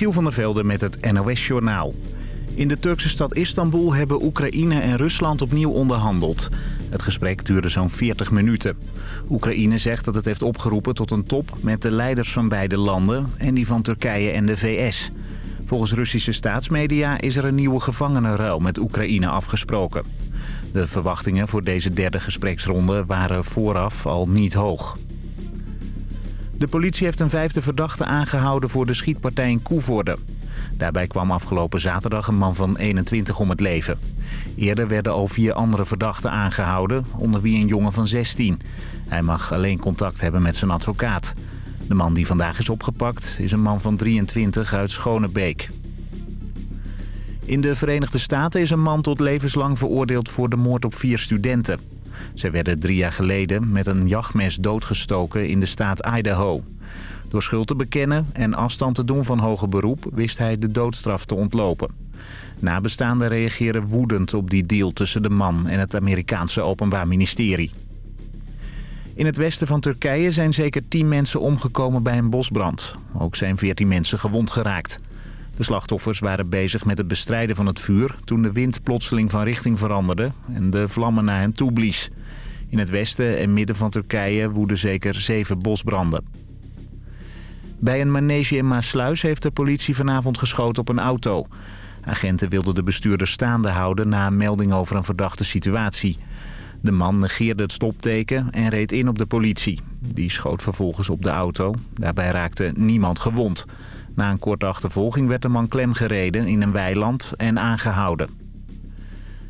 Giel van der Velde met het NOS-journaal. In de Turkse stad Istanbul hebben Oekraïne en Rusland opnieuw onderhandeld. Het gesprek duurde zo'n 40 minuten. Oekraïne zegt dat het heeft opgeroepen tot een top met de leiders van beide landen... en die van Turkije en de VS. Volgens Russische staatsmedia is er een nieuwe gevangenenruil met Oekraïne afgesproken. De verwachtingen voor deze derde gespreksronde waren vooraf al niet hoog. De politie heeft een vijfde verdachte aangehouden voor de schietpartij in Koevoorde. Daarbij kwam afgelopen zaterdag een man van 21 om het leven. Eerder werden al vier andere verdachten aangehouden, onder wie een jongen van 16. Hij mag alleen contact hebben met zijn advocaat. De man die vandaag is opgepakt is een man van 23 uit Schonebeek. In de Verenigde Staten is een man tot levenslang veroordeeld voor de moord op vier studenten. Zij werden drie jaar geleden met een jachtmes doodgestoken in de staat Idaho. Door schuld te bekennen en afstand te doen van hoger beroep wist hij de doodstraf te ontlopen. Nabestaanden reageren woedend op die deal tussen de man en het Amerikaanse Openbaar Ministerie. In het westen van Turkije zijn zeker 10 mensen omgekomen bij een bosbrand. Ook zijn 14 mensen gewond geraakt. De slachtoffers waren bezig met het bestrijden van het vuur... toen de wind plotseling van richting veranderde en de vlammen naar hen toe blies. In het westen en midden van Turkije woeden zeker zeven bosbranden. Bij een manege in Maasluis heeft de politie vanavond geschoten op een auto. Agenten wilden de bestuurder staande houden na een melding over een verdachte situatie. De man negeerde het stopteken en reed in op de politie. Die schoot vervolgens op de auto. Daarbij raakte niemand gewond. Na een korte achtervolging werd de man klemgereden in een weiland en aangehouden.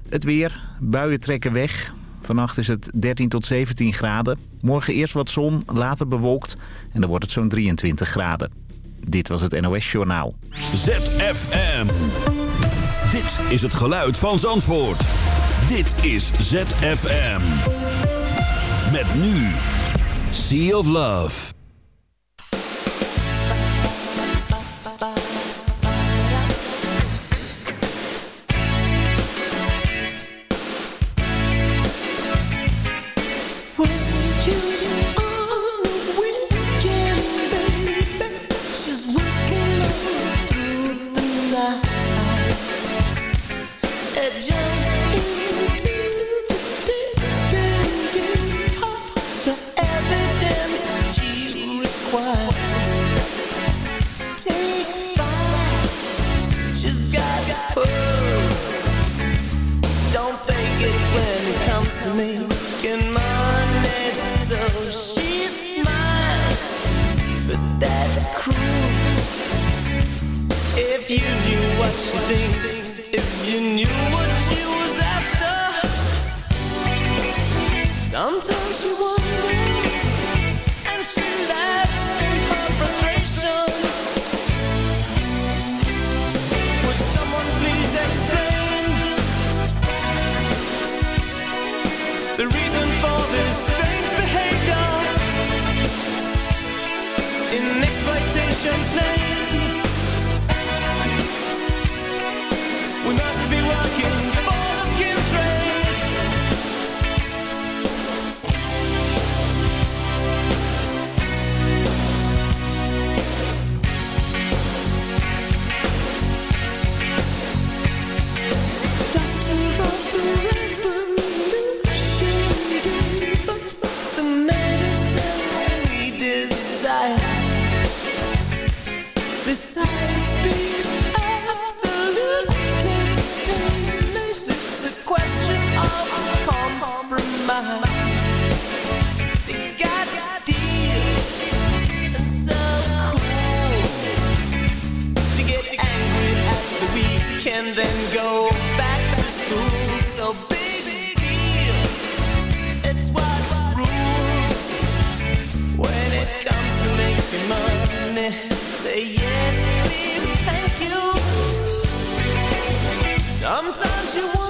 Het weer. Buien trekken weg. Vannacht is het 13 tot 17 graden. Morgen eerst wat zon, later bewolkt en dan wordt het zo'n 23 graden. Dit was het NOS Journaal. ZFM. Dit is het geluid van Zandvoort. Dit is ZFM. Met nu. Sea of Love. Sometimes you wonder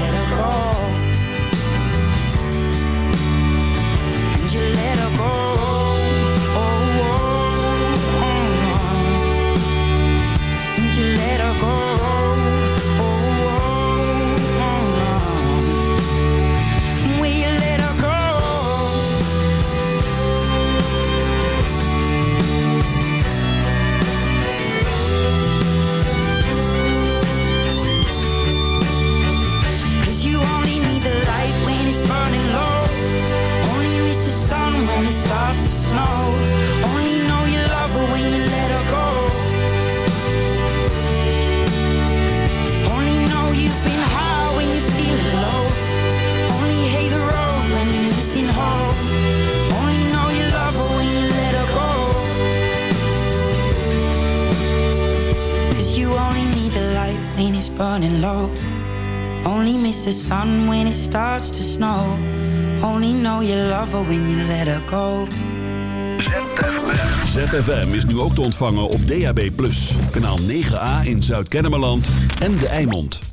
low. Only miss the sun when it starts to snow. Only know you love her when you let her go. ZFM is nu ook te ontvangen op DAB+. Kanaal 9A in Zuid-Kennemerland en De Eimond.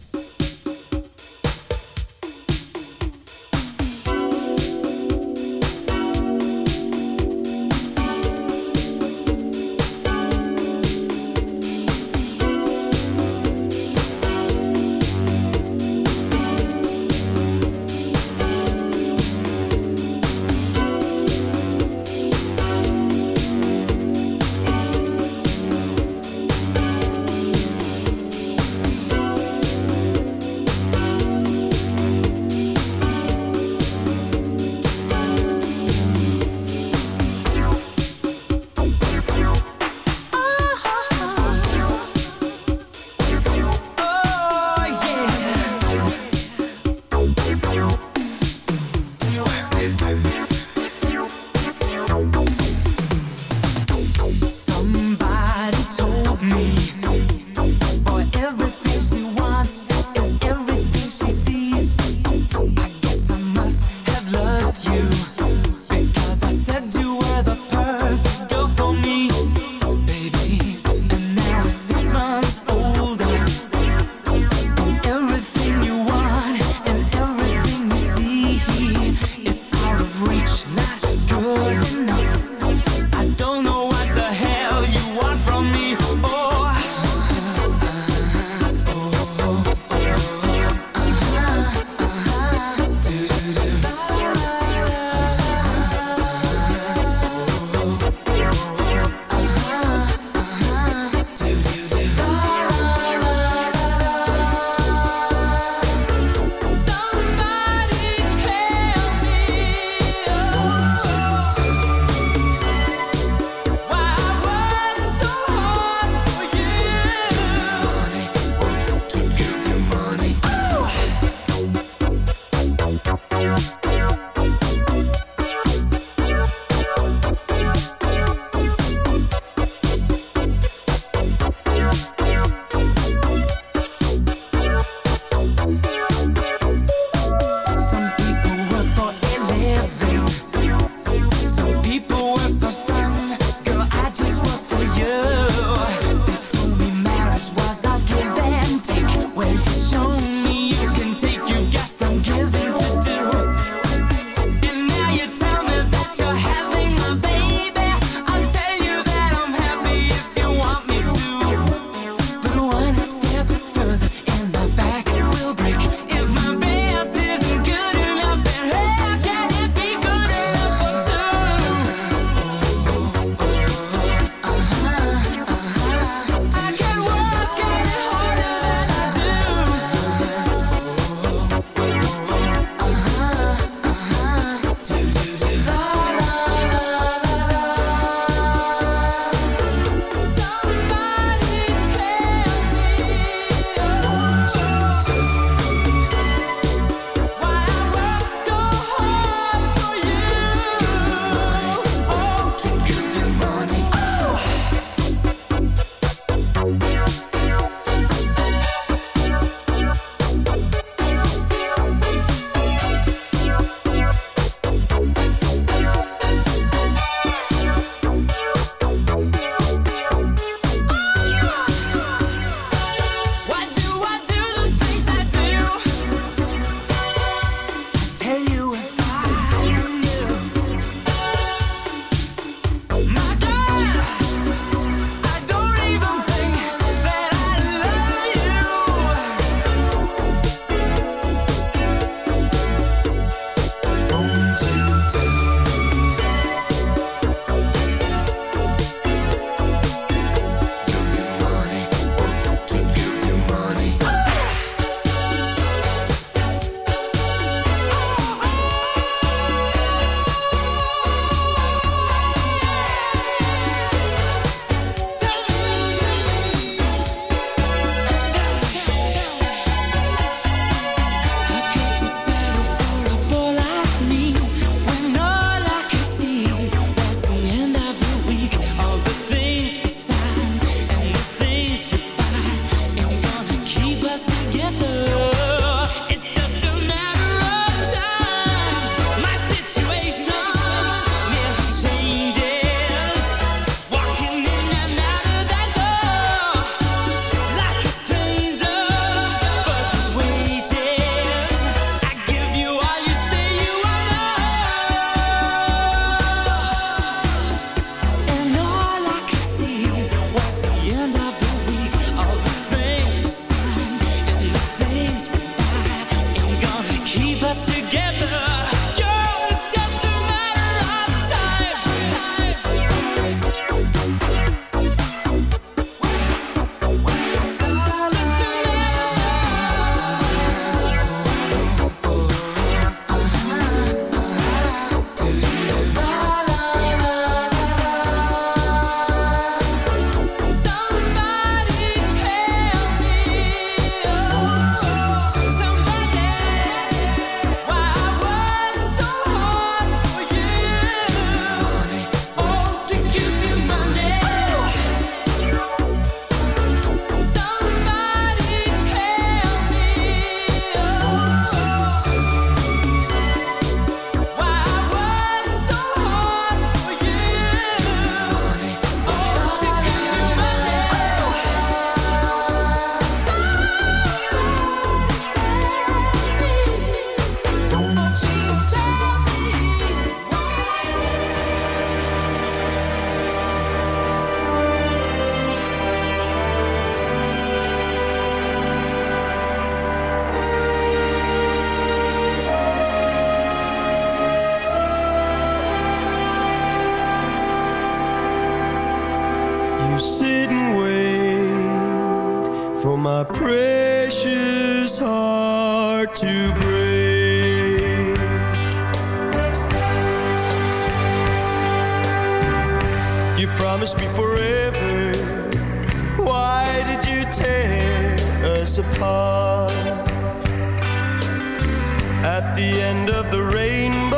the end of the rainbow.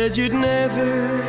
said you'd never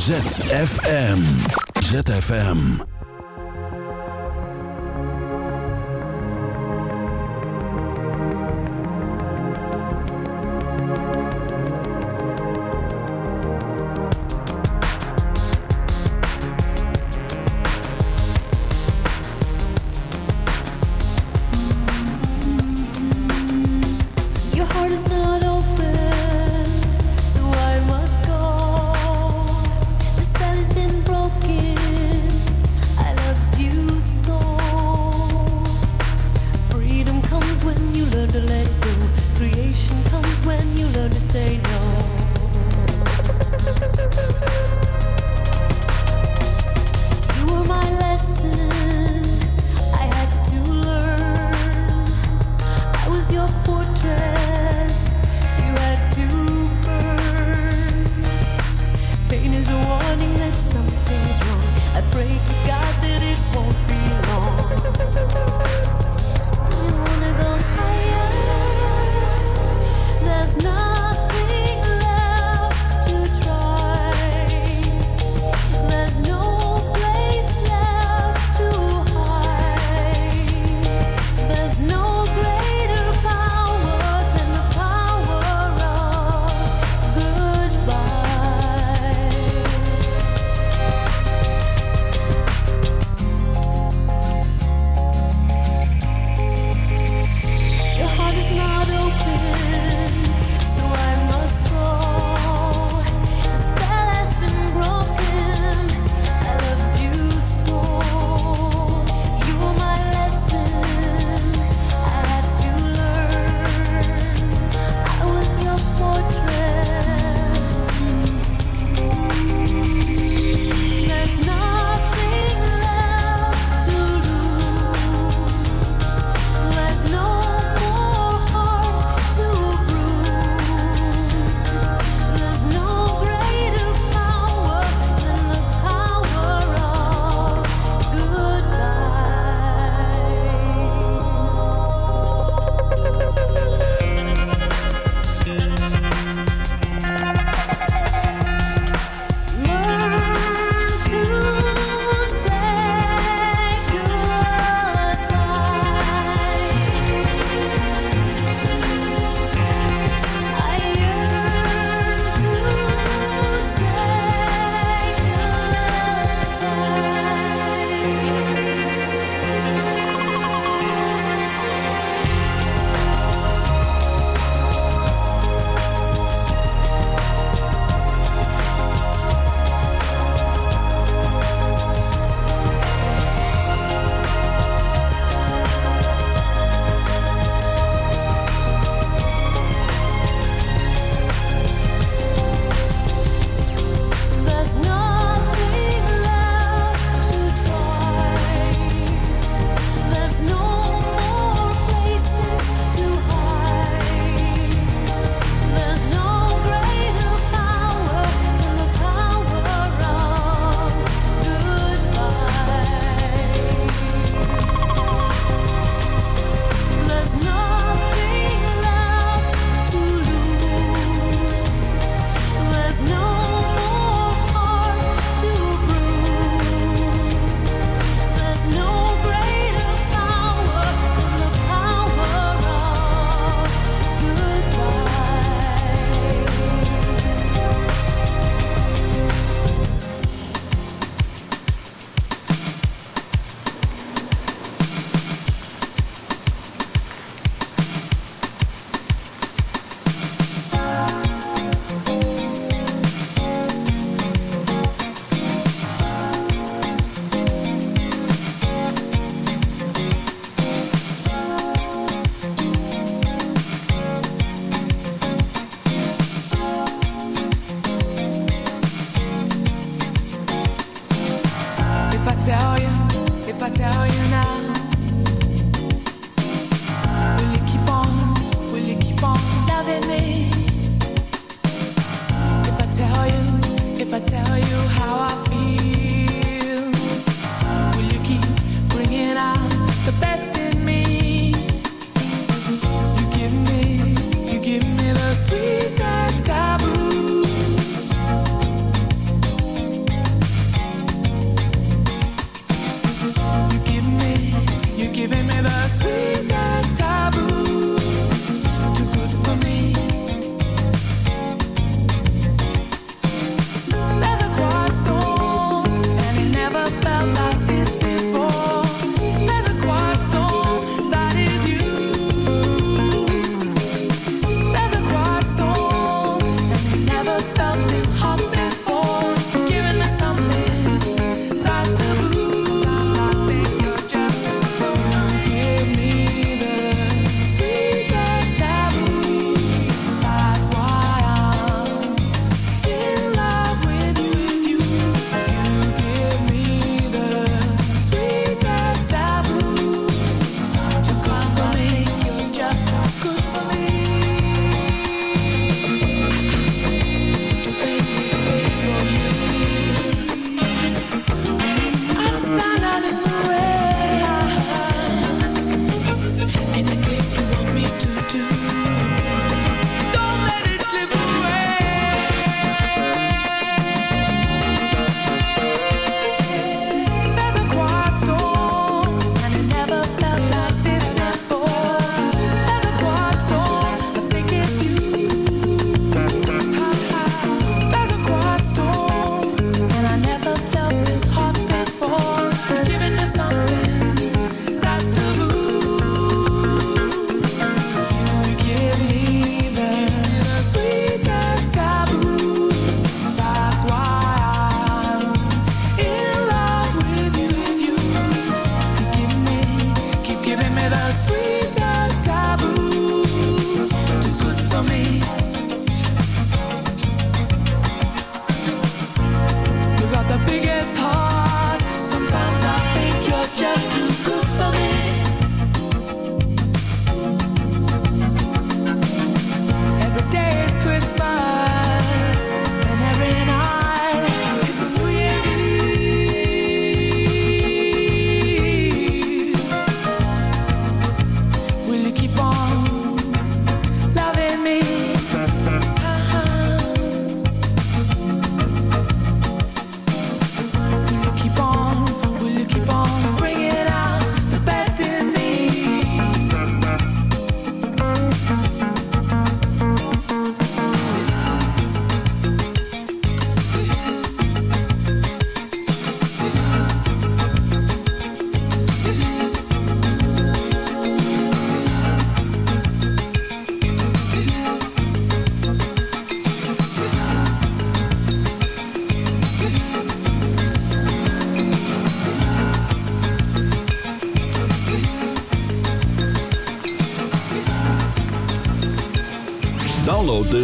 ZFM. ZFM.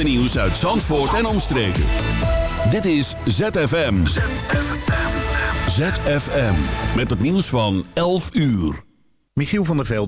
nieuws uit Zandvoort en omstreken. Dit is ZFM. ZFM. Met het nieuws van 11 uur. Michiel van der Velde.